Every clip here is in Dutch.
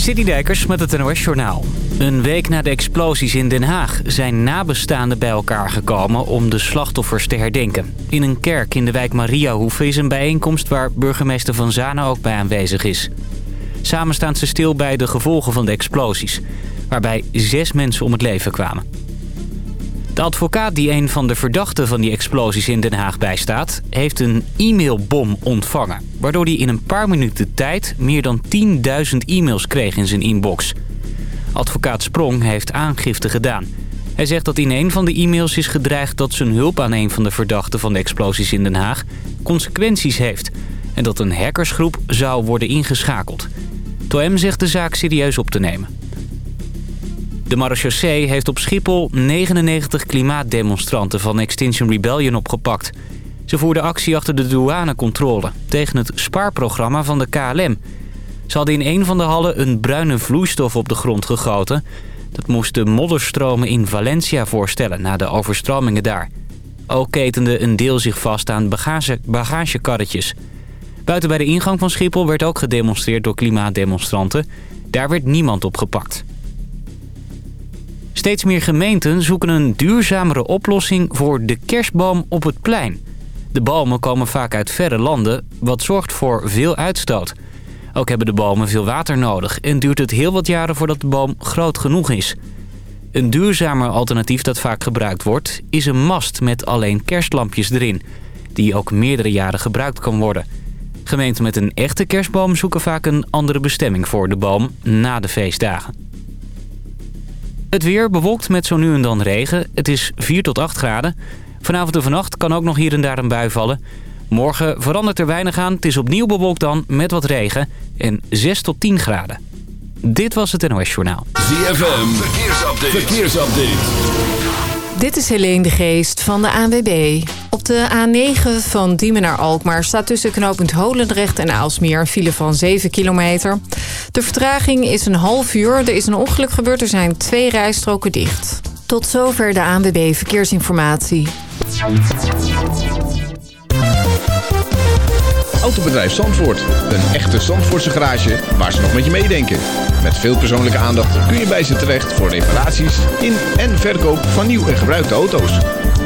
Citydijkers met het NOS Journaal. Een week na de explosies in Den Haag zijn nabestaanden bij elkaar gekomen om de slachtoffers te herdenken. In een kerk in de wijk Mariahoeve is een bijeenkomst waar burgemeester Van Zanen ook bij aanwezig is. Samen staan ze stil bij de gevolgen van de explosies, waarbij zes mensen om het leven kwamen. De advocaat die een van de verdachten van die explosies in Den Haag bijstaat... heeft een e-mailbom ontvangen. Waardoor hij in een paar minuten tijd meer dan 10.000 e-mails kreeg in zijn inbox. Advocaat Sprong heeft aangifte gedaan. Hij zegt dat in een van de e-mails is gedreigd dat zijn hulp aan een van de verdachten van de explosies in Den Haag consequenties heeft. En dat een hackersgroep zou worden ingeschakeld. Toem zegt de zaak serieus op te nemen. De marechaussee heeft op Schiphol 99 klimaatdemonstranten van Extinction Rebellion opgepakt. Ze voerden actie achter de douanecontrole tegen het spaarprogramma van de KLM. Ze hadden in een van de hallen een bruine vloeistof op de grond gegoten. Dat moest de modderstromen in Valencia voorstellen na de overstromingen daar. Ook ketende een deel zich vast aan bagage, bagagekarretjes. Buiten bij de ingang van Schiphol werd ook gedemonstreerd door klimaatdemonstranten. Daar werd niemand opgepakt. Steeds meer gemeenten zoeken een duurzamere oplossing voor de kerstboom op het plein. De bomen komen vaak uit verre landen, wat zorgt voor veel uitstoot. Ook hebben de bomen veel water nodig en duurt het heel wat jaren voordat de boom groot genoeg is. Een duurzamer alternatief dat vaak gebruikt wordt, is een mast met alleen kerstlampjes erin. Die ook meerdere jaren gebruikt kan worden. Gemeenten met een echte kerstboom zoeken vaak een andere bestemming voor de boom na de feestdagen. Het weer bewolkt met zo nu en dan regen. Het is 4 tot 8 graden. Vanavond en vannacht kan ook nog hier en daar een bui vallen. Morgen verandert er weinig aan. Het is opnieuw bewolkt dan met wat regen. En 6 tot 10 graden. Dit was het NOS Journaal. ZFM, verkeersupdate. verkeersupdate. Dit is Helene de Geest van de ANWB. De A9 van Diemen naar Alkmaar staat tussen knooppunt Holendrecht en Aalsmeer een file van 7 kilometer. De vertraging is een half uur. Er is een ongeluk gebeurd. Er zijn twee rijstroken dicht. Tot zover de ANWB Verkeersinformatie. Autobedrijf Zandvoort. Een echte Zandvoortse garage waar ze nog met je meedenken. Met veel persoonlijke aandacht kun je bij ze terecht voor reparaties in en verkoop van nieuw en gebruikte auto's.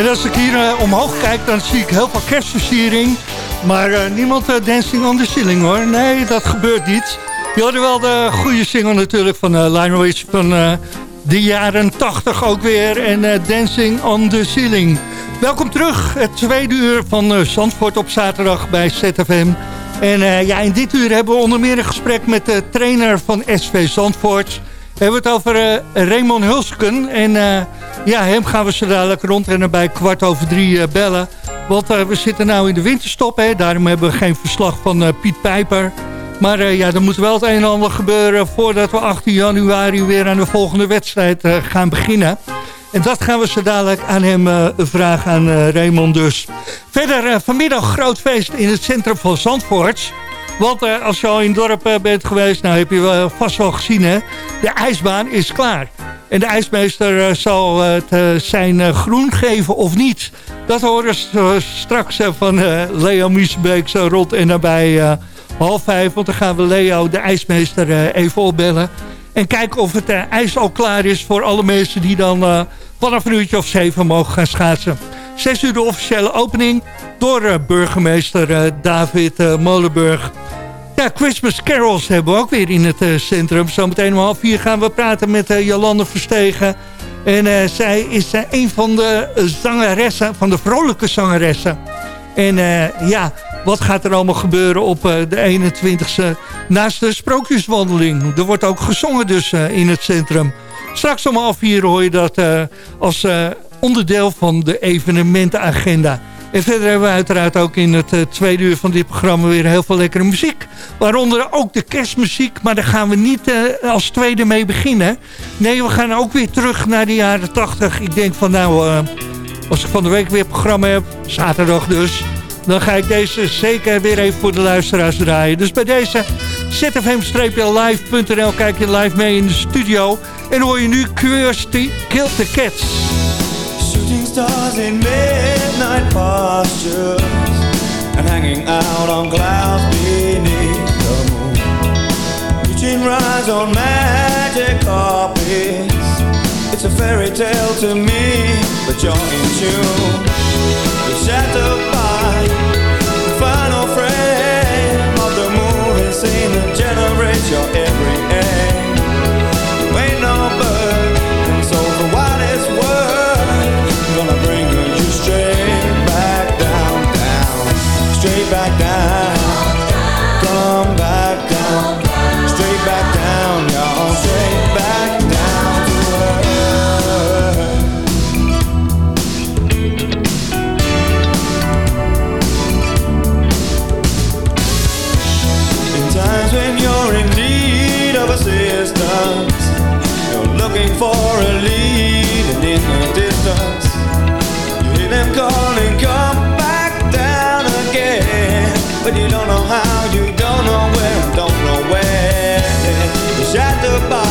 En als ik hier uh, omhoog kijk, dan zie ik heel veel kerstversiering. Maar uh, niemand uh, dancing on the ceiling hoor. Nee, dat gebeurt niet. Je hadden wel de goede single natuurlijk van Lionel Rich van de jaren 80 ook weer. En Dancing on the Ceiling. Welkom terug, het tweede uur van Zandvoort op zaterdag bij ZFM. En ja, in dit uur hebben we onder meer een gesprek met de trainer van SV Zandvoort... We hebben het over uh, Raymond Hulsken. En uh, ja, hem gaan we zo dadelijk rondrennen bij kwart over drie uh, bellen. Want we zitten nu in de winterstop. Hè, daarom hebben we geen verslag van Piet Pijper. Maar ja, er moet wel het een en ander gebeuren... voordat we 18 januari weer aan de volgende wedstrijd gaan beginnen. En dat gaan we zo dadelijk aan hem vragen, aan Raymond dus. Verder vanmiddag groot feest in het centrum van Zandvoort... Want uh, als je al in het dorp uh, bent geweest, nou heb je vast wel gezien hè. De ijsbaan is klaar. En de ijsmeester uh, zal het zijn groen geven of niet. Dat horen we straks van Leo Miesbeek zo rond en nabij half vijf. Want dan gaan we Leo, de ijsmeester, even opbellen. En kijken of het ijs al klaar is voor alle mensen die dan vanaf een uurtje of zeven mogen gaan schaatsen. Zes uur de officiële opening door burgemeester David Molenburg. Ja, Christmas Carols hebben we ook weer in het uh, centrum. Zometeen om half vier gaan we praten met uh, Jolande Verstegen. En zij is een van de zangeressen, van de vrolijke zangeressen. En ja, wat gaat er allemaal gebeuren op de 21ste naast de sprookjeswandeling? Er wordt ook gezongen dus in het centrum. Straks om half vier hoor je dat als onderdeel van de evenementenagenda. En verder hebben we uiteraard ook in het uh, tweede uur van dit programma weer heel veel lekkere muziek. Waaronder ook de kerstmuziek, maar daar gaan we niet uh, als tweede mee beginnen. Nee, we gaan ook weer terug naar de jaren 80. Ik denk van nou, uh, als ik van de week weer programma heb, zaterdag dus... dan ga ik deze zeker weer even voor de luisteraars draaien. Dus bij deze zfm-live.nl kijk je live mee in de studio... en hoor je nu Kirsty Kill the Cats. Stars in midnight postures And hanging out on clouds beneath the moon. Reaching rise on magic carpets. It's a fairy tale to me, but you're in tune. You're by the final frame Of the movie scene that generates your every aim But you don't know how, you don't know where, don't know when. You're shattered by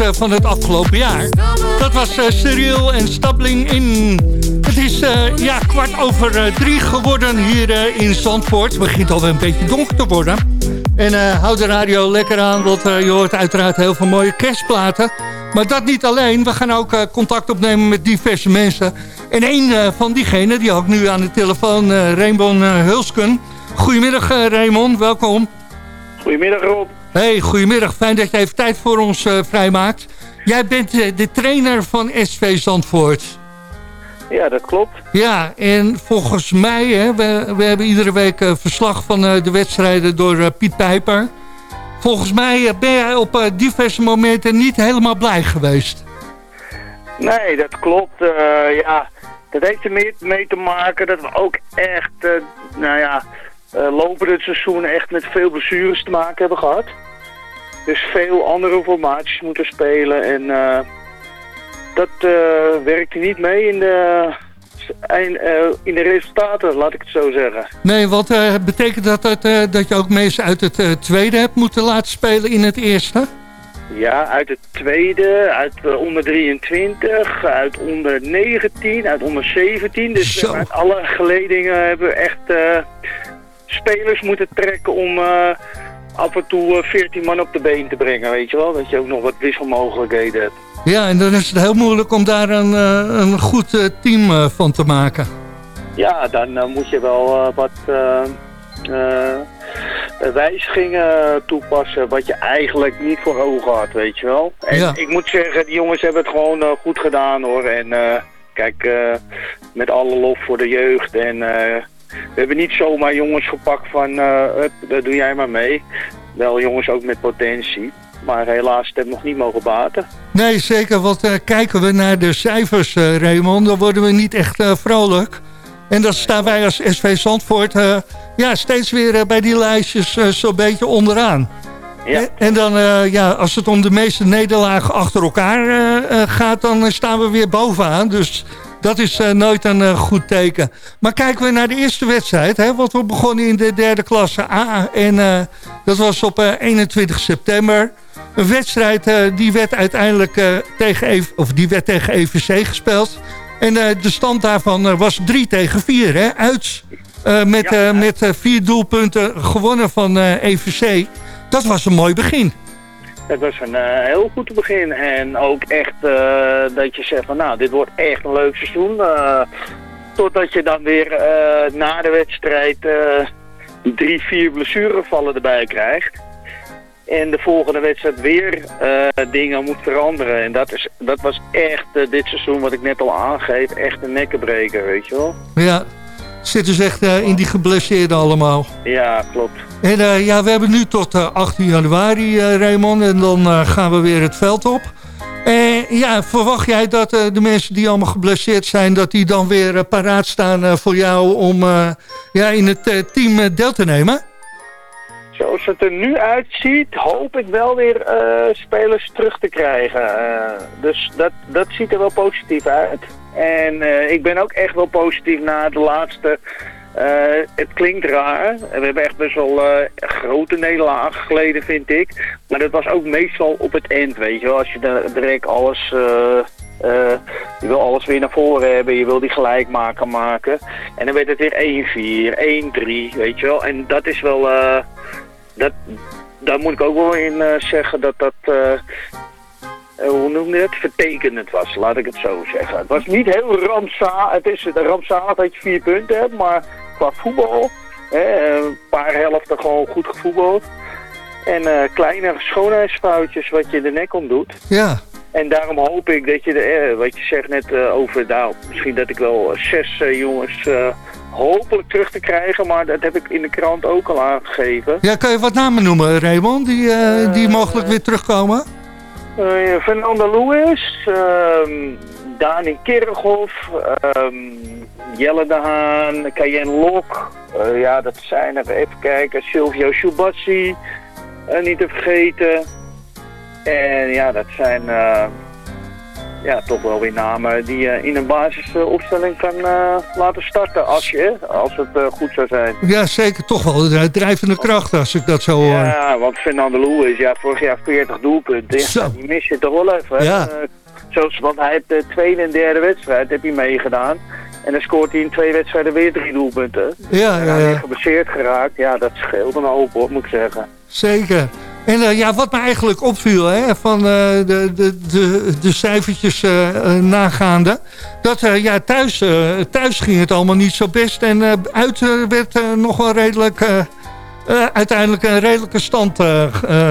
eh, van het afgelopen jaar. Dat was uh, Serial en Stabling in. Het is uh, ja, kwart over drie geworden hier in Zandvoort. Het begint alweer een beetje donker te worden. En houd de radio lekker aan, want je hoort uiteraard heel veel mooie kerstplaten. Maar dat niet alleen. We gaan ook contact opnemen met diverse mensen. En een van diegenen, die ook nu aan de telefoon, Raymond Hulsken. Goedemiddag Raymond, welkom. Goedemiddag Rob. Hey, goedemiddag. Fijn dat je even tijd voor ons uh, vrijmaakt. Jij bent uh, de trainer van SV Zandvoort. Ja, dat klopt. Ja, en volgens mij, hè, we, we hebben iedere week uh, verslag van de wedstrijden door Piet Pijper. Volgens mij ben jij op diverse momenten niet helemaal blij geweest. Nee, dat klopt. ja, dat heeft er meer mee te maken dat we ook echt, nou ja uh, lopen het seizoen echt met veel blessures te maken hebben gehad. Dus veel andere formaties moeten spelen en uh, dat uh, werkte niet mee in de, in, in, de resultaten, laat ik het zo zeggen. Nee, wat betekent dat, dat, dat je ook mensen uit het tweede hebt moeten laten spelen in het eerste? Ja, uit het tweede, uit onder 23, uit onder 19, uit onder 17. Dus uit alle geledingen hebben we echt spelers moeten trekken om af en toe 14 eh, man op de been te brengen, weet je wel. Dat je ook nog wat wisselmogelijkheden hebt. Ja, en dan is het heel moeilijk om daar een, uh, een goed team van te maken. Ja, dan moet je wel wat wijzigingen toepassen wat je eigenlijk niet voor ogen had, weet je wel. En ja. ik moet zeggen, die jongens hebben het gewoon goed gedaan hoor. En kijk, met alle lof voor de jeugd en we hebben niet zomaar jongens gepakt van, uh, daar doe jij maar mee. Wel jongens ook met potentie. Maar helaas, het heeft nog niet mogen baten. Nee, zeker. Want uh, kijken we naar de cijfers, uh, Raymond, dan worden we niet echt vrolijk. En dan staan wij als SV Zandvoort ja, steeds weer bij die lijstjes zo'n beetje onderaan. Ja. En dan, ja, als het om de meeste nederlagen achter elkaar gaat, dan staan we weer bovenaan. Dus dat is uh, nooit een uh, goed teken. Maar kijken we naar de eerste wedstrijd. Hè, want we begonnen in de derde klasse A. En uh, dat was op 21 september. Een wedstrijd die werd uiteindelijk tegen, of die werd tegen EVC gespeeld. En de stand daarvan was 3 tegen 4. Hè, uit, met, met vier doelpunten gewonnen van EVC. Dat was een mooi begin. Het was een uh, heel goed begin. En ook echt uh, dat je zegt van nou, dit wordt echt een leuk seizoen. Uh, totdat je dan weer na de wedstrijd drie, vier blessurevallen erbij krijgt. En de volgende wedstrijd weer dingen moet veranderen. En dat, is, dat was echt dit seizoen wat ik net al aangeef. Echt een nekkenbreker, weet je wel. Ja, zitten ze echt in die geblesseerden allemaal. Ja, klopt. En uh, ja, we hebben nu tot uh, 18 januari, uh, Raymond. En dan gaan we weer het veld op. ja, verwacht jij dat de mensen die allemaal geblesseerd zijn... dat die dan weer paraat staan voor jou om ja, in het team deel te nemen? Zoals het er nu uitziet, hoop ik wel weer spelers terug te krijgen. dus dat, dat ziet er wel positief uit. En ik ben ook echt wel positief na de laatste uh, het klinkt raar. We hebben echt best wel uh, grote nederlagen geleden, vind ik. Maar dat was ook meestal op het eind, weet je wel. Als je direct alles... Je wil alles weer naar voren hebben, je wil die gelijkmaker maken. En dan werd het weer 1-4, 1-3, weet je wel. En dat is wel... dat, daar moet ik ook wel in zeggen dat dat... hoe noem je het? Vertekenend was, laat ik het zo zeggen. Het was niet heel rampzalig. Het is rampzalig dat je vier punten hebt, maar qua voetbal. Hè, een paar helften gewoon goed gevoetbald. En uh, kleine schoonheidsfoutjes wat je de nek om doet. Ja. En daarom hoop ik dat je, de, eh, wat je zegt net uh, over, nou, misschien dat ik wel zes jongens hopelijk terug te krijgen. Maar dat heb ik in de krant ook al aangegeven. Ja, kan je wat namen noemen, Raymond, die, die mogelijk weer terugkomen? Fernando Lewis, ehm, Dani Kirchhoff, um, Jelle de Haan, Cayenne Lok. Uh, ja, dat zijn er, even kijken, Silvio Shubassi, uh, niet te vergeten. En ja, dat zijn... Ja, toch wel weer namen die je in een basisopstelling kan laten starten als, je, als het goed zou zijn. Ja, zeker. Toch wel de drijvende kracht als ik dat zo hoor. Ja, want Fernando Lou is ja, vorig jaar 40 doelpunten. Ja, die mis je toch wel even. Ja. zoals, want hij heeft de tweede en derde wedstrijd heb hij meegedaan. En dan scoort hij in twee wedstrijden weer drie doelpunten. Ja, ja, ja. gebaseerd geraakt. Ja, dat scheelt een hoop hoor, moet ik zeggen. Zeker. En uh, ja, wat me eigenlijk opviel hè, van uh, de, de, de, de cijfertjes uh, nagaande... dat ja, thuis, thuis ging het allemaal niet zo best. En uit werd nog wel redelijk... uiteindelijk een redelijke stand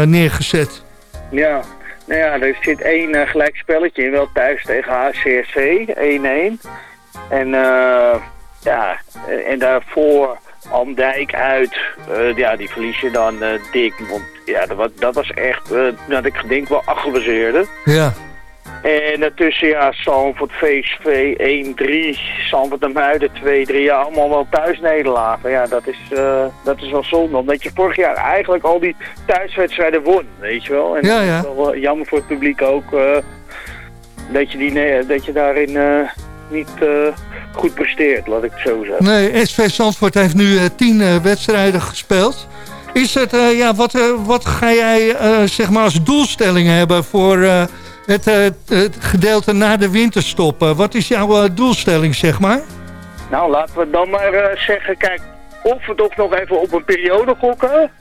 neergezet. Ja, nou ja, er zit één gelijk spelletje in. Wel thuis tegen HCSC, 1-1. En ja, en daarvoor Amdijk uit, uh, ja, die verlies je dan uh, dik. Want ja, dat was, dat was echt, dat ik denk wel afgebaseerde. Ja. En daartussen, ja, Zandvoort VSV 1-3, Zandvoort de Muiden 2-3. Ja, allemaal wel thuisnederlagen. Ja, dat is, uh, dat is wel zonde. Omdat je vorig jaar eigenlijk al die thuiswedstrijden won, weet je wel. En ja, ja. dat is wel jammer voor het publiek ook. Uh, dat, je die, dat je daarin uh, niet uh, goed presteert, laat ik het zo zeggen. Nee, SV Zandvoort heeft nu uh, tien uh, wedstrijden gespeeld. Is het, ja, wat, wat ga jij zeg maar als doelstelling hebben voor het, het, gedeelte na de winterstop? wat is jouw doelstelling, zeg maar? Nou, laten we dan maar zeggen, kijk, of we toch nog even op een periode gokken.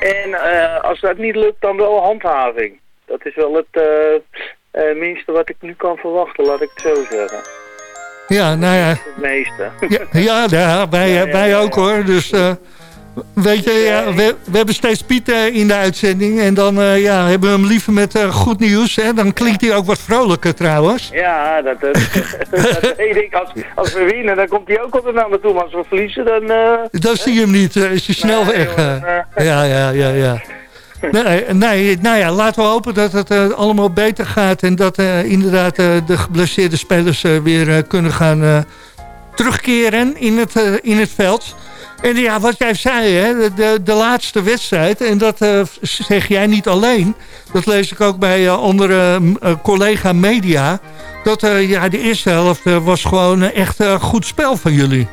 En als dat niet lukt, dan wel handhaving. Dat is wel het minste wat ik nu kan verwachten, laat ik het zo zeggen. Ja, nou ja. Het meeste. Ja, ja, wij, wij ook hoor. Dus uh, weet je, ja, we, we, hebben steeds Piet uh, in de uitzending. En dan uh, ja, hebben we hem liever met goed nieuws. Hè? Dan klinkt hij ook wat vrolijker trouwens. Ja, dat, dat, dat ik. Als, als we winnen, dan komt hij ook altijd naar me toe. Maar als we verliezen, dan... dan zie je hem niet. is hij snel weg. ja, ja, ja, ja. Nee, nou ja, laten we hopen dat het uh, allemaal beter gaat... en dat uh, inderdaad uh, de geblesseerde spelers weer kunnen gaan terugkeren in het, in het veld. En ja, wat jij zei, hè, de, de laatste wedstrijd... en dat zeg jij niet alleen... dat lees ik ook bij andere collega media... dat ja, de eerste helft was gewoon echt goed spel van jullie.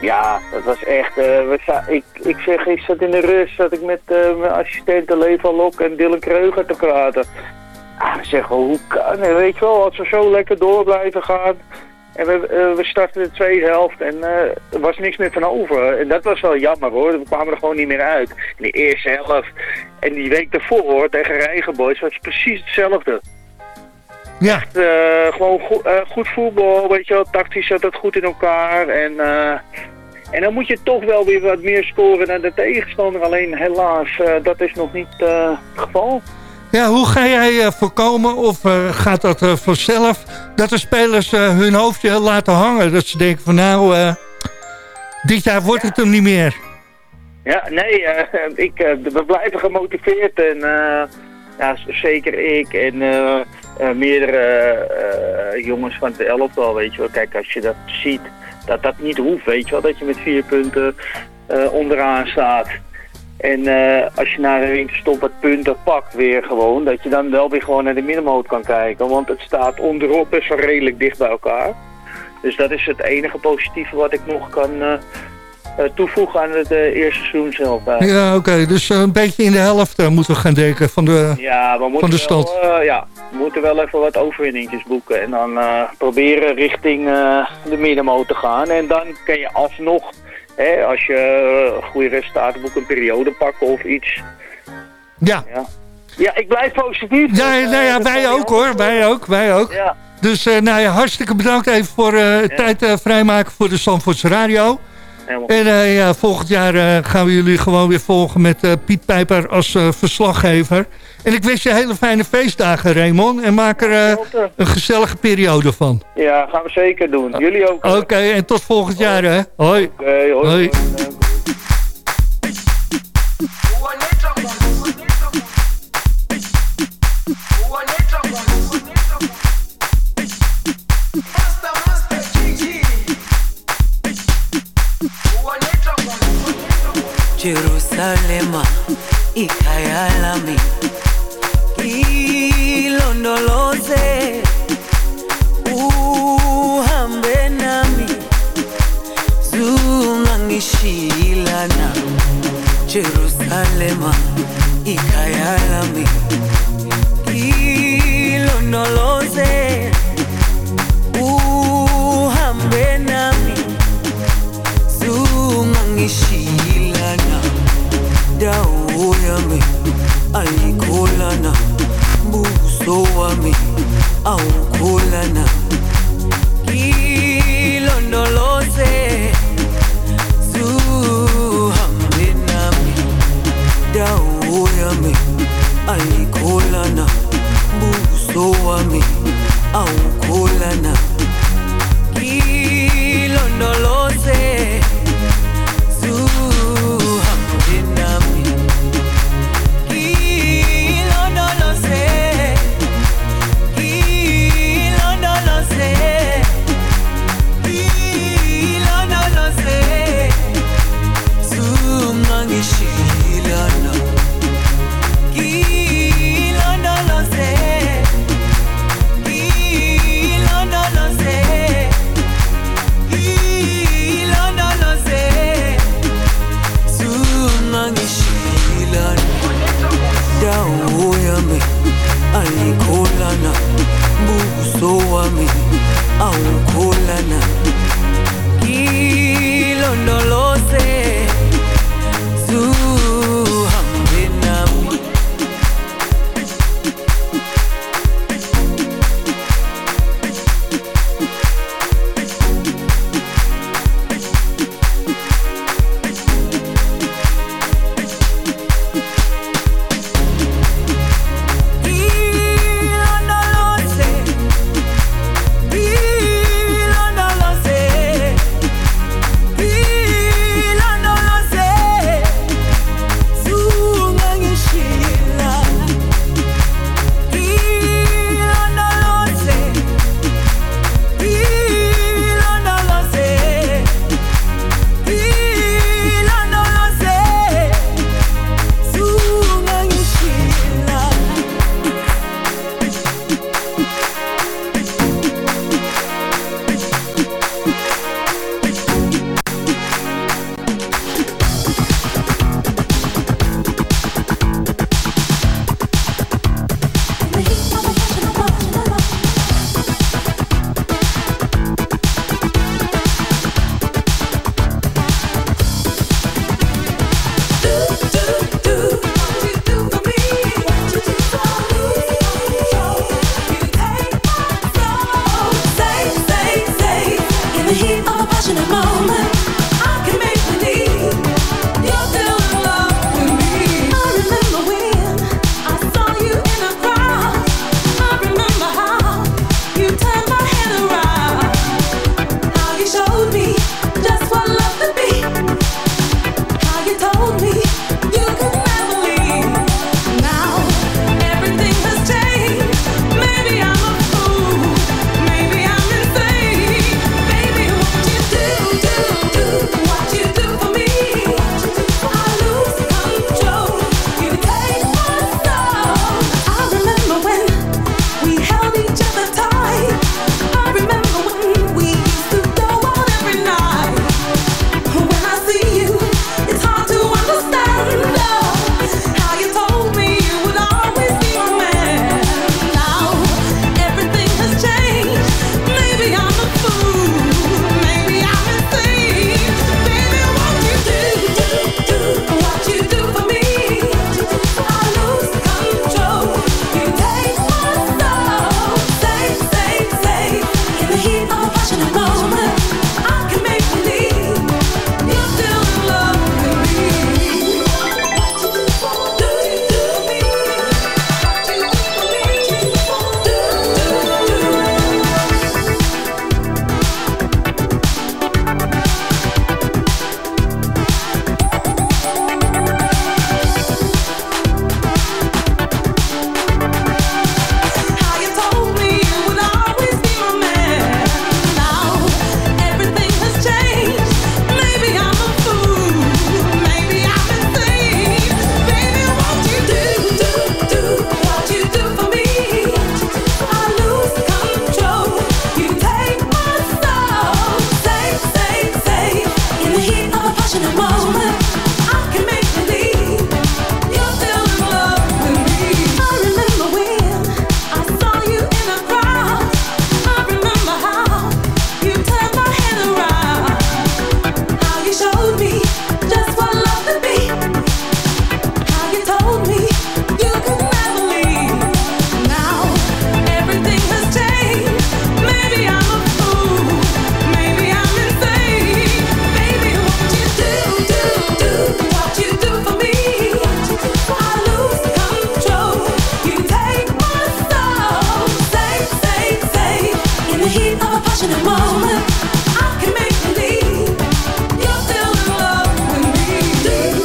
Ja, dat was echt... We ik, ik zeg, ik zat in de rust, zat ik met uh, mijn assistenten Leva Lok en Dylan Kreuger te praten. Ah, we zeggen, hoe kan het? Weet je wel, als we zo lekker door blijven gaan... En we, uh, we starten de tweede helft en er was niks meer van over. En dat was wel jammer hoor, we kwamen er gewoon niet meer uit. In de eerste helft en die week daarvoor tegen Regenboys was precies hetzelfde. Ja. Echt, uh, gewoon goed, uh, goed voetbal, weet je wel, tactisch zat het goed in elkaar. En, uh, en dan moet je toch wel weer wat meer scoren dan de tegenstander. Alleen helaas, dat is nog niet het geval. Ja, hoe ga jij voorkomen, of gaat dat vanzelf, dat de spelers hun hoofdje laten hangen? Dat ze denken van nou, dit jaar wordt het hem niet meer. Ja, nee, ik, we blijven gemotiveerd en ja, zeker ik en uh, meerdere uh, jongens van het elftal, weet je wel. Kijk, als je dat ziet, dat dat niet hoeft, weet je wel. Dat je met vier punten uh, onderaan staat. En als je naar een winterstop wat punten pakt weer gewoon, dat je dan wel weer gewoon naar de middenmoot kan kijken. Want het staat onderop best wel redelijk dicht bij elkaar. Dus dat is het enige positieve wat ik nog kan toevoegen aan het uh, eerste seizoen zelf. Ja, oké. Dus een beetje in de helft moeten we gaan denken van de, ja, we van de stand. Wel, ja, we moeten wel even wat overwinningetjes boeken. En dan proberen richting de middenmoot te gaan. En dan kan je alsnog, hè, als je goede resultaten boekt, een periode pakken of iets. Ja. Ja, ja ik blijf positief. Ja, nou ja, wij ook hoor. Wij ook, wij ook. Ja. Dus nou ja, hartstikke bedankt even voor uh, tijd uh, vrijmaken voor de Zandvoortse Radio. En uh, ja, volgend jaar uh, gaan we jullie gewoon weer volgen met uh, Piet Pijper als verslaggever. En ik wens je hele fijne feestdagen, Raymond. En maak er een gezellige periode van. Ja, gaan we zeker doen. Jullie ook. Oké, okay, en tot volgend jaar, hè. Hoi. Okay, hoi. hoi. Jerusalema ikayalami ilondoloze uhambe nami. Zungangishilana Jerusalema ikayalami ilondoloze lowa mi awukhula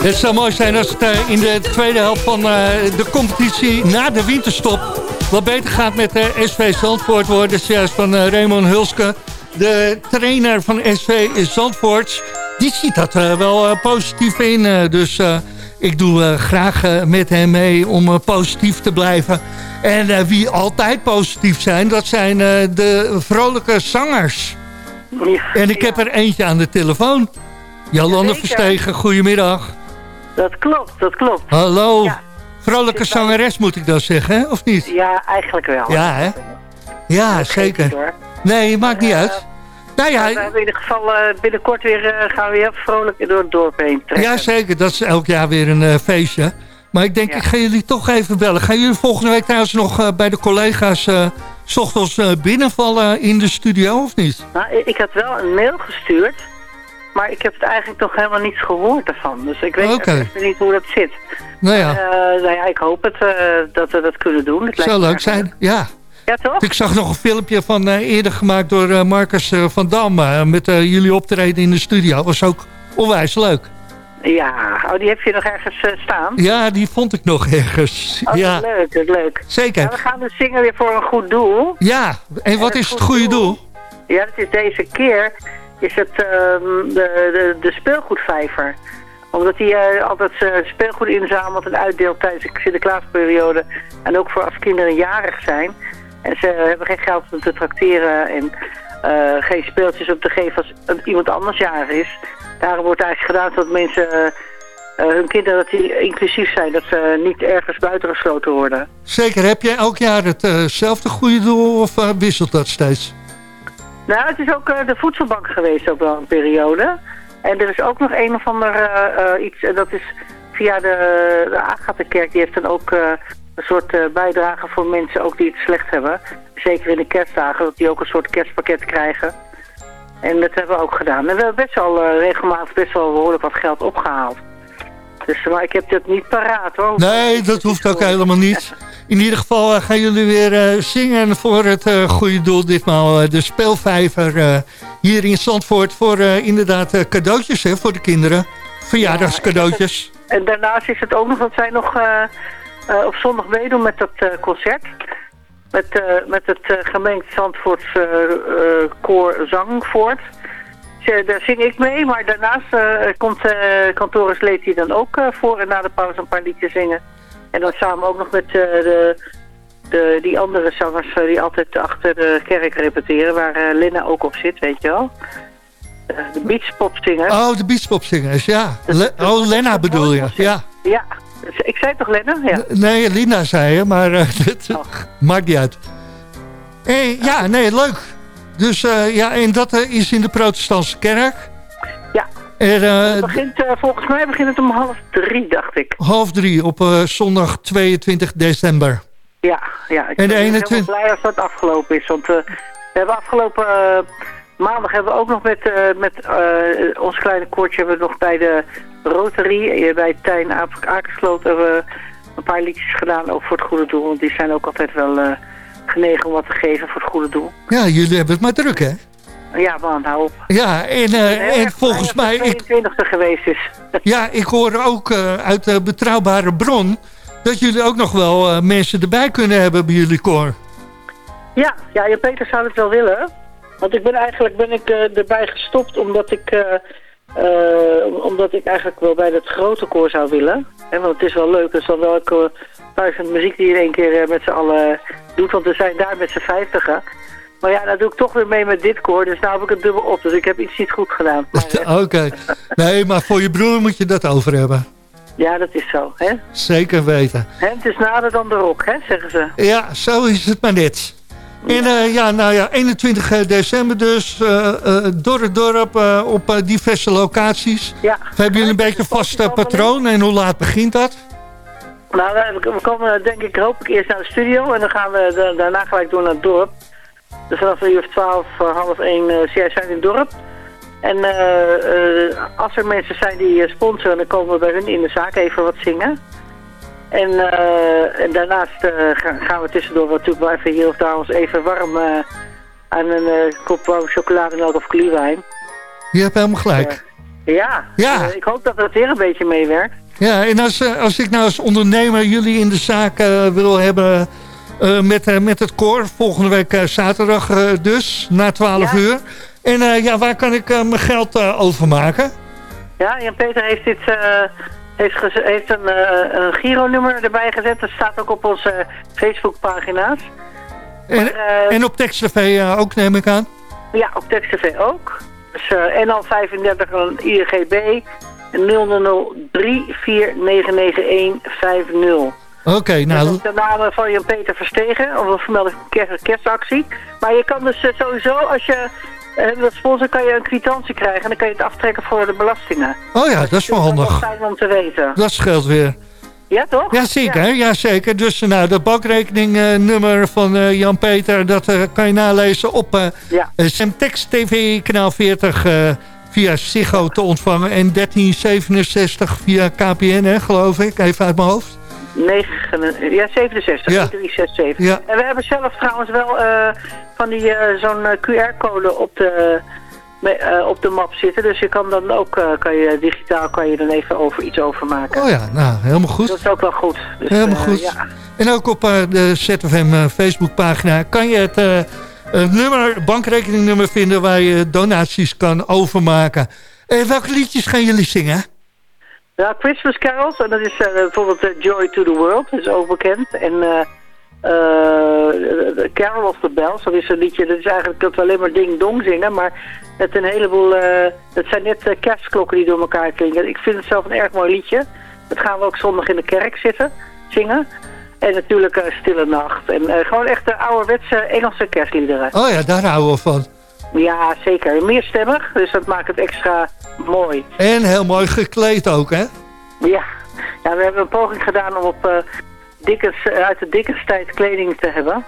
Het zou mooi zijn als het eh, in de tweede helft van eh, de competitie na de winterstop wat beter gaat met eh, SV Zandvoort. Worden hoorden juist van Raymond Hulske, de trainer van SV Zandvoort. Die ziet dat wel positief in, dus ik doe graag met hem mee om positief te blijven. En wie altijd positief zijn, dat zijn de vrolijke zangers. Ja, en ik heb er eentje aan de telefoon. Jolande Verstegen, goedemiddag. Dat klopt, dat klopt. Hallo. Vrolijke zangeres moet ik dan zeggen, of niet? Ja, eigenlijk wel. Ja, hè? Ja, zeker. Nee, maakt niet uit. Nou ja, we hebben in ieder geval uh, binnenkort weer, uh, gaan we weer vrolijk door het dorp heen trekken. Ja, zeker. Dat is elk jaar weer een uh, feestje. Maar ik denk, ik ga jullie toch even bellen. Gaan jullie volgende week trouwens nog bij de collega's... s ochtends binnenvallen in de studio, of niet? Nou, ik had wel een mail gestuurd... Maar ik heb het eigenlijk nog helemaal niets gehoord ervan. Dus ik weet okay. niet hoe dat zit. Nou ja. Uh, nou ja ik hoop het, uh, dat we dat kunnen doen. Het zou leuk zijn, ja. Ja, toch? Ik zag nog een filmpje van uh, eerder gemaakt door Marcus van Dam... met jullie optreden in de studio. Dat was ook onwijs leuk. Ja, oh, die heb je nog ergens staan? Ja, die vond ik nog ergens. Oh, ja. dat is leuk, dat is leuk. Zeker. we gaan dus zingen weer voor een goed doel. Ja, en wat is het goede doel? doel? Ja, dat is deze keer is het ehm, de, de, de speelgoedvijver omdat hij uh, altijd uh, speelgoed inzamelt en uitdeelt tijdens de Sinterklaasperiode. En ook voor als kinderen jarig zijn. En ze hebben geen geld om te tracteren en uh, geen speeltjes om te geven als iemand anders jarig is. Daarom wordt eigenlijk gedaan dat mensen, hun kinderen, dat die inclusief zijn. Dat ze niet ergens buitengesloten worden. Zeker. Heb jij elk jaar hetzelfde goede doel of wisselt dat steeds? Nou, het is ook de voedselbank geweest ook wel een periode. En er is ook nog een of ander iets, en dat is via de, de Agatha-kerk, die heeft dan ook een soort bijdrage voor mensen ook die het slecht hebben. Zeker in de kerstdagen, dat die ook een soort kerstpakket krijgen. En dat hebben we ook gedaan. En we hebben best wel regelmatig best wel behoorlijk wat geld opgehaald. Dus, maar ik heb dit niet paraat hoor. Nee, dat hoeft ook helemaal niet. In ieder geval eh, gaan jullie weer uh, zingen voor het uh, goede doel. Ditmaal de speelvijver hier in Zandvoort. Voor inderdaad cadeautjes hè, voor de kinderen. Verjaardagscadeautjes. Ja, en daarnaast is het ook nog dat zij nog op zondag meedoen met dat concert. Met, met het gemengd Zandvoorts koor Zangvoort. daar zing ik mee, maar daarnaast komt Kantoris Leed dan ook voor en na de pauze een paar liedjes zingen. En dan samen ook nog met uh, de, de, die andere zangers uh, die altijd achter de kerk repeteren, waar uh, Lena ook op zit, weet je wel. de beachpopzingers. Oh, de beachpopzingers, ja. Le oh, Lena bedoel je, ja. Ja, ik zei toch Lena? Ja. Nee, Lina zei je, maar het oh. maakt niet uit. Hey, ja, nee, leuk. Dus ja, en dat is in de protestantse kerk. Ja, er, uh, begint, uh, volgens mij begint het om half drie, dacht ik. Half drie op uh, zondag 22 december. Ja, ja. Ik en ben 21... heel blij als dat afgelopen is. Want we hebben afgelopen maandag hebben we ook nog met, met ons kleine koortje hebben we nog bij de Rotary, bij Tijn Akersloot, hebben we een paar liedjes gedaan ook voor het goede doel. Want die zijn ook altijd wel genegen om wat te geven voor het goede doel. Ja, jullie hebben het maar druk, hè? Ja, man, hou op. Ja, en, uh, en volgens mij... Ik 22e geweest is. ja, ik hoor ook uh, uit de betrouwbare bron... dat jullie ook nog wel uh, mensen erbij kunnen hebben bij jullie koor. Ja, ja, ja, Peter zou het wel willen. Want ik ben eigenlijk ben ik, erbij gestopt omdat ik... omdat ik eigenlijk wel bij het grote koor zou willen. Hè, want het is wel leuk, dus dan welke duizend muziek die je in één keer met z'n allen doet. Want we zijn daar met z'n vijftigen. Maar ja, dan doe ik toch weer mee met dit koor. Dus nou heb ik het dubbel op. Dus ik heb iets niet goed gedaan. Oké. Nee, maar voor je broer moet je dat over hebben. Ja, dat is zo. Hè? Zeker weten. Hè, het is nader dan de rok, hè, zeggen ze. Ja, zo is het maar net. En uh, ja, nou ja, 21 december dus, uh, uh, door het dorp op diverse locaties. Ja. Hebben jullie een beetje een vast patroon en hoe laat begint dat? Nou, we komen denk ik, hoop ik eerst naar de studio en dan gaan we daarna gelijk door naar het dorp. Dus vanaf een uur of twaalf, eh, half één, zijn in het dorp. En als er mensen zijn die sponsoren, dan komen we bij hun in de zaak even wat zingen. En, en daarnaast gaan we tussendoor wel even hier of daar ons even warm aan een kop warm chocolademelk of glühwein. Je hebt helemaal gelijk. Ja, Ja. eh, ik hoop dat het weer een beetje meewerkt. Ja, en als, eh, als ik nou als ondernemer jullie in de zaak eh, wil hebben eh, met, eh, met het koor, volgende week eh, zaterdag eh, dus, na 12 Ja. uur. En eh, ja, waar kan ik eh, mijn geld eh, overmaken? Ja, Jan-Peter heeft, dit, eh, heeft, heeft een, eh een Giro-nummer erbij gezet. Dat staat ook op onze Facebook-pagina's. En, Maar, eh, en op TextTV eh, ook, neem ik aan. Ja, op TextTV ook. Dus eh NL35 een IRGB 0034999150. Oké, Dat nou, is de naam van Jan-Peter Verstegen, of een vermelding kerst, kerstactie. Maar je kan dus eh, sowieso, als je eh, wilt sponsoren, kan je een kwitantie krijgen. En dan kan je het aftrekken voor de belastingen. oh ja, dat is wel Dat is handig. fijn om te weten. Dat scheelt weer. Ja, toch? Ja, zeker. Ja. zeker. Dus eh, nou, dat bankrekeningnummer van eh, Jan-Peter, dat kan je nalezen op Ja. Semtex TV, kanaal 40, eh, via Ziggo te ontvangen. En 1367 via KPN, hè, geloof ik, even uit mijn hoofd. 9, ja, 67, Ja. 367. Ja. En we hebben zelf trouwens wel eh, van die eh, zo'n eh, QR-code op de, me- op de map zitten. Dus je kan dan ook, kan je, digitaal kan je dan even over iets overmaken. Oh ja, nou, helemaal goed. Dat is ook wel goed. Dus, Helemaal goed. Ja. En ook op de ZFM Facebookpagina kan je het nummer, bankrekeningnummer vinden waar je donaties kan overmaken. Welke liedjes gaan jullie zingen? Ja, Christmas carols. En dat is eh, bijvoorbeeld eh, Joy to the World. Dat is ook bekend. En eh, Carol of the Bells. Dat is een liedje. Dat is eigenlijk dat we alleen maar ding dong zingen. Maar het een heleboel... eh het zijn net kerstklokken die door elkaar klinken. Ik vind het zelf een erg mooi liedje. Dat gaan we ook zondag in de kerk zitten. Zingen. En natuurlijk Stille Nacht. En gewoon echt de ouderwetse Engelse kerstliederen. Oh ja, daar houden we van. Ja, zeker. Meerstemmig. Dus dat maakt het extra mooi. En heel mooi gekleed ook, hè? Ja. ja, we hebben een poging gedaan om op Dickens, eh, uit de Dickens-tijd kleding te hebben.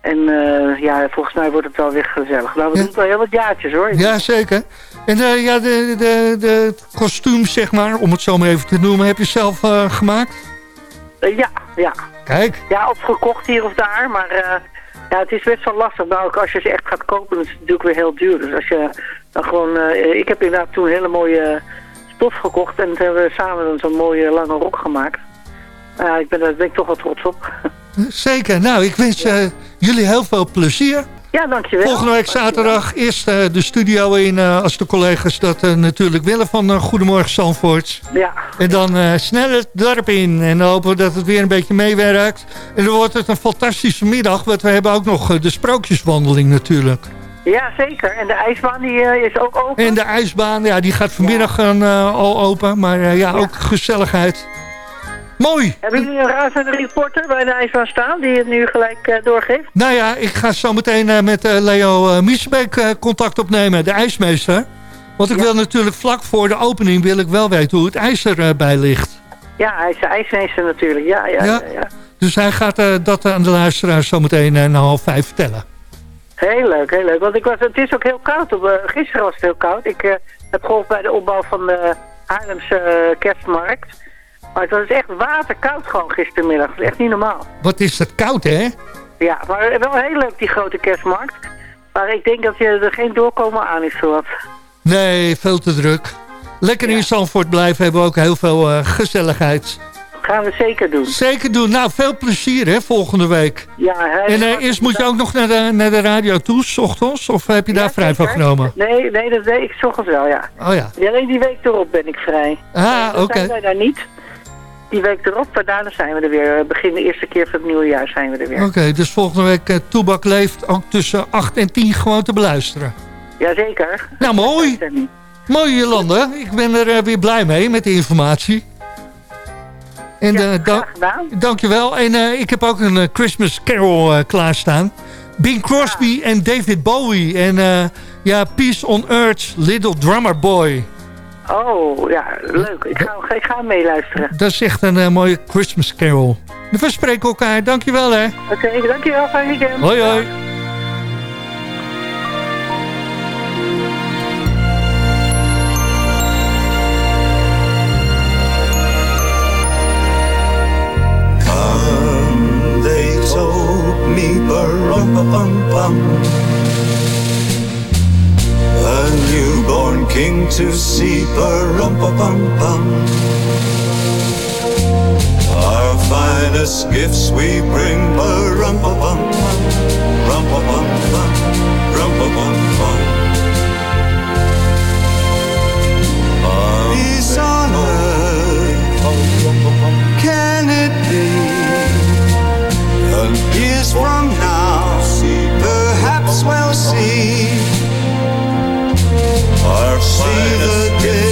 En eh, ja, volgens mij wordt het wel weer gezellig. Nou, we doen het al heel wat jaartjes hoor. Ja, zeker. En eh, ja, de, de, de, kostuum, zeg maar, om het zo maar even te noemen, heb je zelf gemaakt? Ja, ja. Kijk. Ja, of gekocht hier of daar, maar ja, het is best wel lastig. Nou, ook als je ze echt gaat kopen, is het natuurlijk weer heel duur. Dus als je dan gewoon... eh, ik heb inderdaad toen een hele mooie stof gekocht en toen hebben we samen dan zo'n mooie lange rok gemaakt. Ik ben, daar ben ik toch wel trots op. Zeker. Nou, ik wens eh, jullie heel veel plezier. Ja, dankjewel. Volgende week zaterdag eerst eh, de studio in eh, als de collega's dat eh, natuurlijk willen van Goedemorgen Zandvoort. Ja. En dan snel het dorp in en hopen we dat het weer een beetje meewerkt. En dan wordt het een fantastische middag, want we hebben ook nog de sprookjeswandeling natuurlijk. Ja, zeker. En de ijsbaan die is ook open. En de ijsbaan, ja, die gaat vanmiddag al open, maar ja, ook gezelligheid. Mooi! Hebben jullie een razende reporter bij de ijsbaan staan die het nu gelijk eh, doorgeeft? Nou ja, ik ga zo meteen eh, met eh, Leo Miesbeek contact opnemen, de ijsmeester. Want ik wil natuurlijk vlak voor de opening wil ik wel weten hoe het ijs erbij ligt. Ja, hij is de ijsmeester natuurlijk. Ja, ja, ja. Dus hij gaat dat aan de luisteraars zo meteen na half vijf vertellen. Heel leuk, heel leuk. Want ik was, het is ook heel koud. Op, uh, gisteren was het heel koud. Ik uh, heb geholpen bij de opbouw van de Haarlemse uh, kerstmarkt. Maar het was echt waterkoud gewoon gistermiddag. Dat is echt niet normaal. Wat is het koud, hè? Ja, maar wel heel leuk die grote kerstmarkt. Maar ik denk dat je er geen doorkomen aan is, zowat. Nee, veel te druk. Lekker ja. in Zandvoort blijven, hebben we ook heel veel uh, gezelligheid. Gaan we zeker doen. Zeker doen. Nou, veel plezier hè, volgende week. Ja, en uh, eerst moet je ook nog naar de, naar de radio toe, s ochtends? Of heb je daar ja, vrij van genomen? Nee, nee, dat deed ik s ochtends wel, ja. Oh ja. Alleen die week erop ben ik vrij. Ah, oké. Okay. zijn wij daar niet. Die week erop, daarna zijn we er weer. Begin de eerste keer van het nieuwe jaar zijn we er weer. Oké, okay, dus volgende week uh, Toebak leeft ook tussen 8 en 10 gewoon te beluisteren. Jazeker. Nou, mooi. Mooi, Jolande. Ik ben er uh, weer blij mee met de informatie. En ja, uh, da dankjewel. En uh, ik heb ook een Christmas Carol klaarstaan. Bing Crosby ja. en David Bowie. En ja, Peace on Earth, Little Drummer Boy. Oh, ja, leuk. Ik ga, ik ga meeluisteren. Dat is echt een mooie Christmas Carol. We spreken elkaar. Dankjewel, hè. Oké, okay, dankjewel. Fijn weekend. Hoi, hoi. A newborn King to see rum pa pum pum Our finest gifts we bring rum pa pum pum rum pa pum pum rum pa pum pum Dishonor Can it be? And years from now Perhaps we'll see or see the day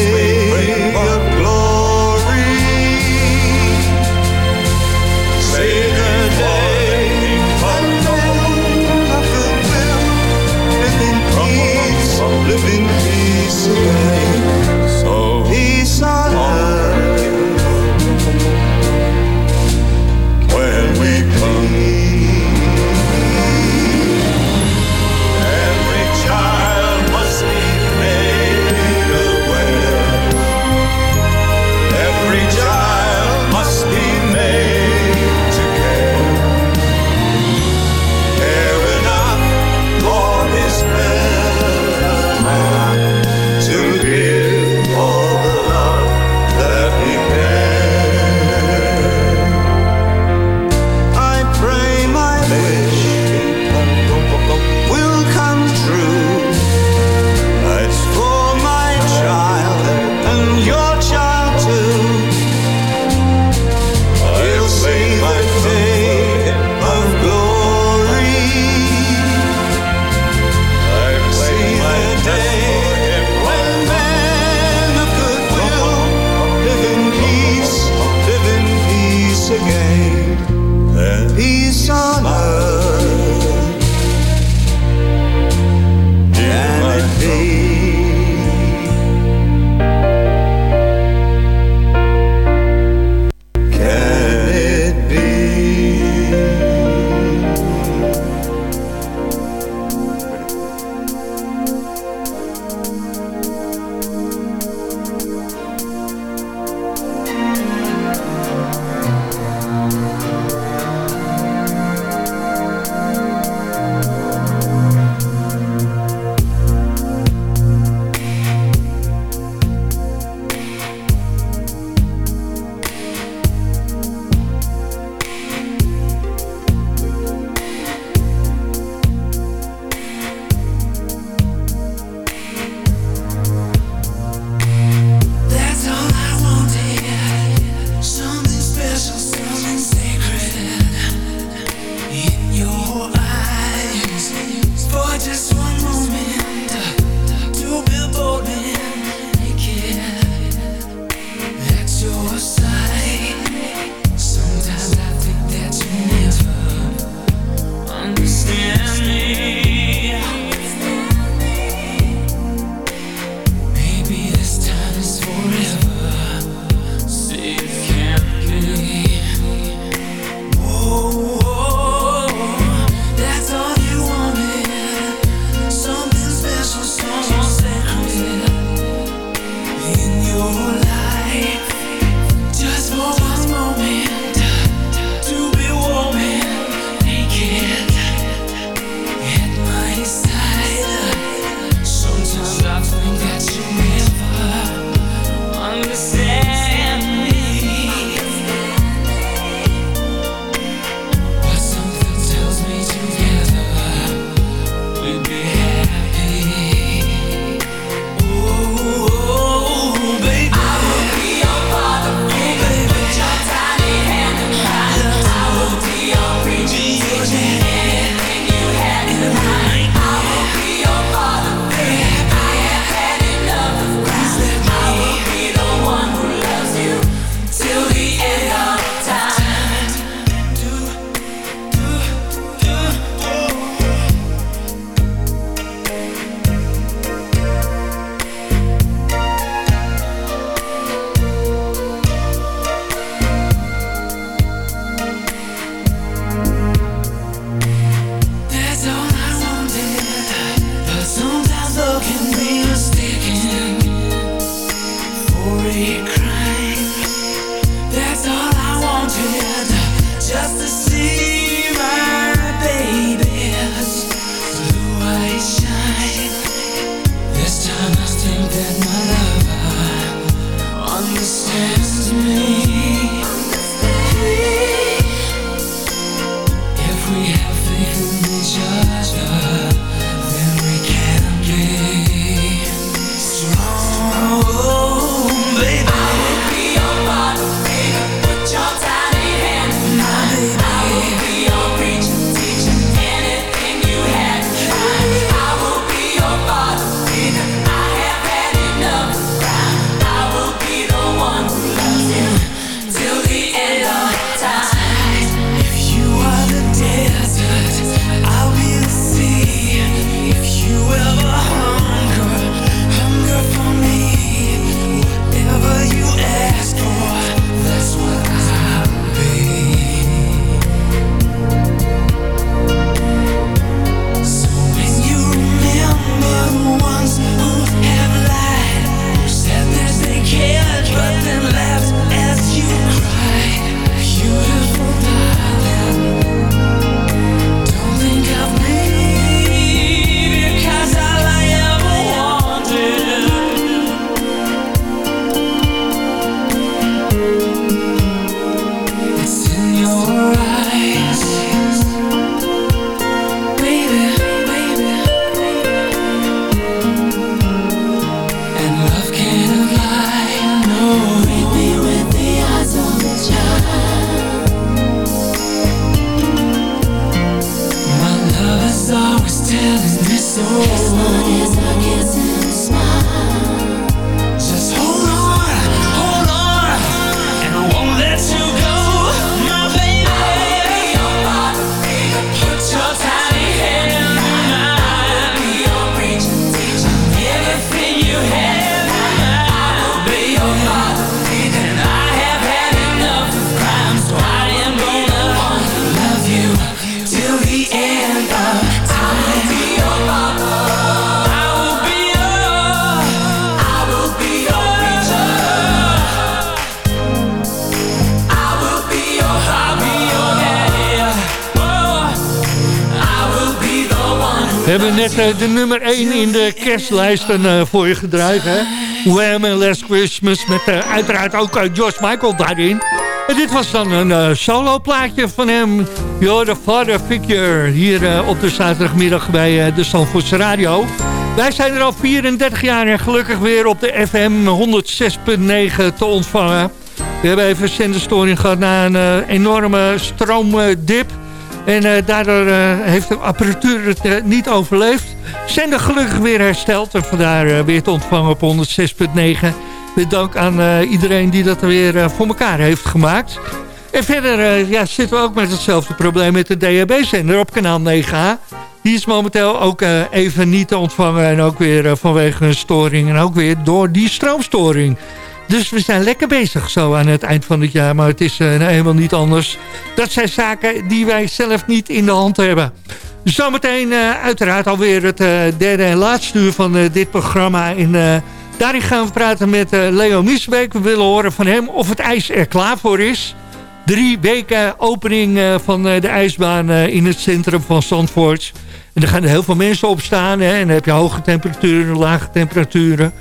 We hebben net uh, de nummer 1 in de kerstlijsten uh, voor je gedraaid. Hè? Wham! and Last Christmas met uh, uiteraard ook George Michael daarin. En dit was dan een solo plaatje van hem. You're the father figure. Hier op de zaterdagmiddag bij de Stanfordse Radio. Wij zijn er al 34 jaar en gelukkig weer op de FM 106.9 te ontvangen. We hebben even zenderstoring gehad na een enorme stroomdip. En uh, daardoor uh, heeft de apparatuur het uh, niet overleefd. Zijn er gelukkig weer hersteld. En vandaar weer te ontvangen op 106.9. Met dank aan iedereen die dat weer voor elkaar heeft gemaakt. En verder ja, zitten we ook met hetzelfde probleem met de DHB-zender op kanaal 9A. Die is momenteel ook even niet te ontvangen. En ook weer vanwege een storing. En ook weer door die stroomstoring. Dus we zijn lekker bezig zo aan het eind van het jaar. Maar het is uh, helemaal niet anders. Dat zijn zaken die wij zelf niet in de hand hebben. Zometeen uh, uiteraard alweer het uh, derde en laatste uur van dit programma. En daarin gaan we praten met Leo Miesbeek. We willen horen van hem of het ijs er klaar voor is. Drie weken opening van de ijsbaan in het centrum van Zandvoort. En er gaan heel veel mensen op staan. Hè? En dan heb je hoge temperaturen, lage temperaturen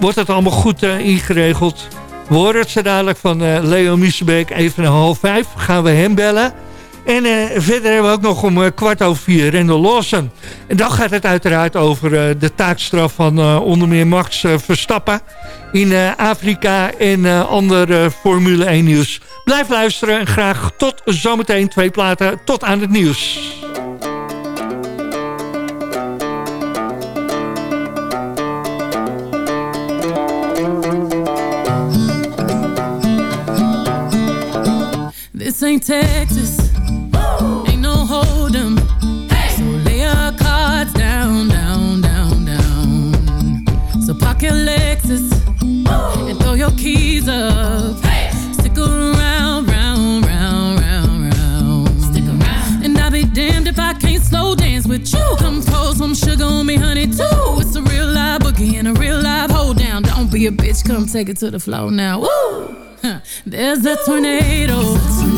wordt het allemaal goed uh, ingeregeld. We horen het zo dadelijk van uh, Leo Miesebeek. Even een half vijf gaan we hem bellen. En uh, verder hebben we ook nog om kwart over vier Rendel Lawson. En dan gaat het uiteraard over de taakstraf van onder meer Max Verstappen... in Afrika en ander Formule 1 nieuws. Blijf luisteren en graag tot zometeen twee platen tot aan het nieuws. Ain't Texas. Ain't no hold'em. Hey. So lay your cards down, down, down, down. So park your Lexus and throw your keys up. Hey. Stick around, round, round, round, round. Stick around. And I'll be damned if I can't slow dance with you. Come pour some sugar on me, honey, too. It's a real live boogie and a real live hold down. Don't be a bitch, come take it to the floor now. Woo! There's a tornado, tornado in my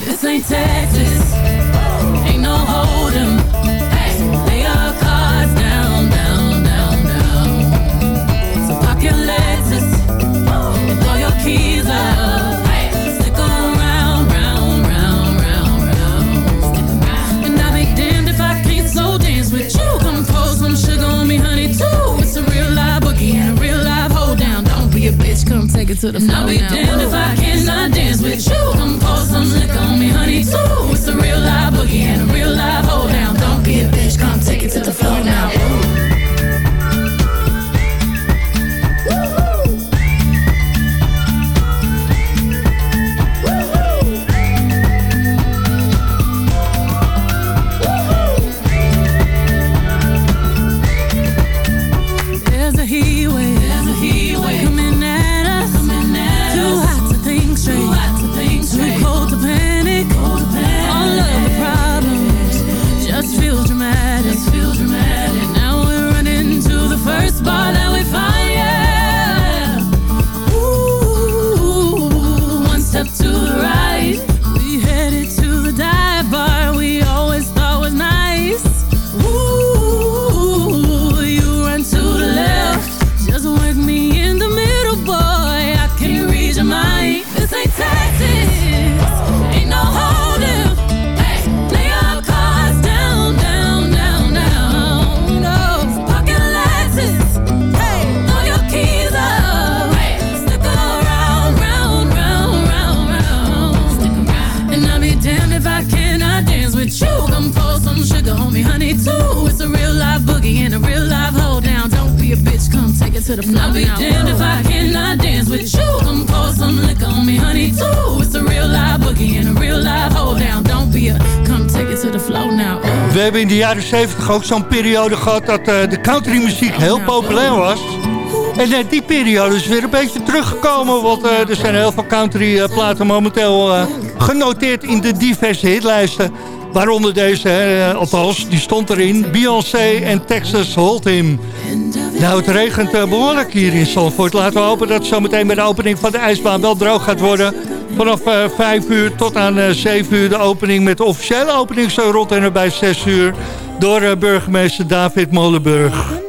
This ain't Texas. Ain't no hold'em. Hey, lay your cards down, down, down, down. So pop your Lexus, throw your keys up. bitch, come take it to the floor. I'll be damned if I cannot dance with you too. Hebben in de jaren 70 ook zo'n periode gehad dat uh, de countrymuziek heel populair was. En uh, die periode is weer een beetje teruggekomen, want uh, er zijn heel veel country platen momenteel genoteerd in de diverse hitlijsten. Waaronder deze, althans, die stond erin. Beyoncé en Texas Hold'em. Nou, het regent behoorlijk hier in Zandvoort. Laten we hopen dat zometeen bij de opening van de ijsbaan wel droog gaat worden. Vanaf uh, 5 uur tot aan uh, 7 uur de opening met de officiële opening zo en bij 6 uur door uh, burgemeester David Molenburg.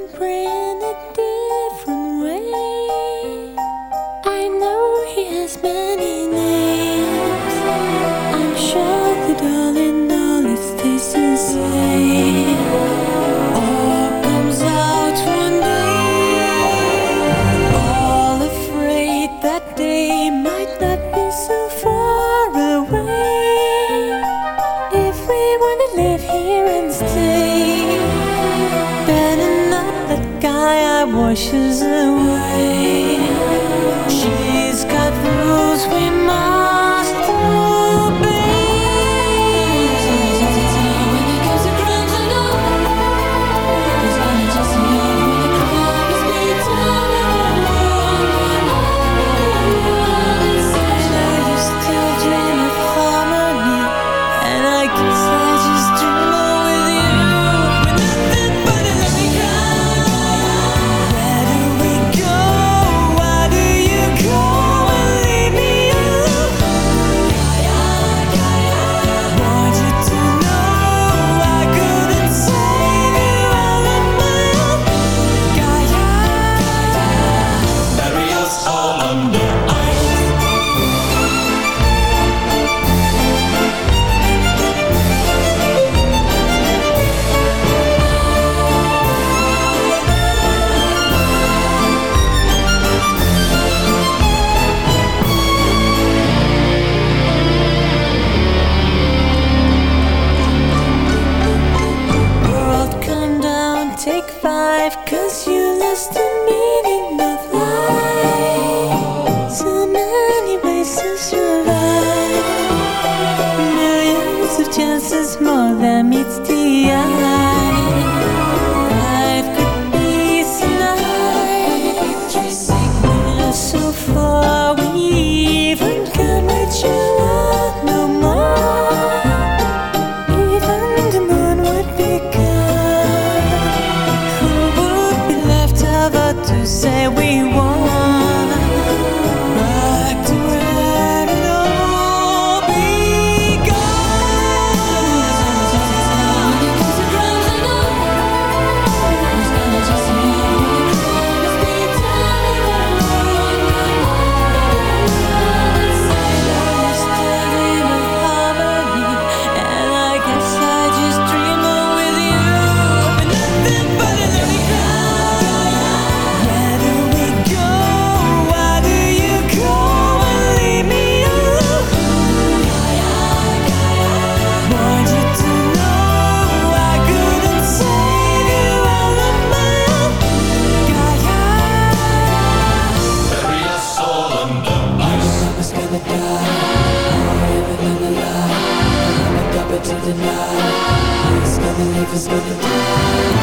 life is nothing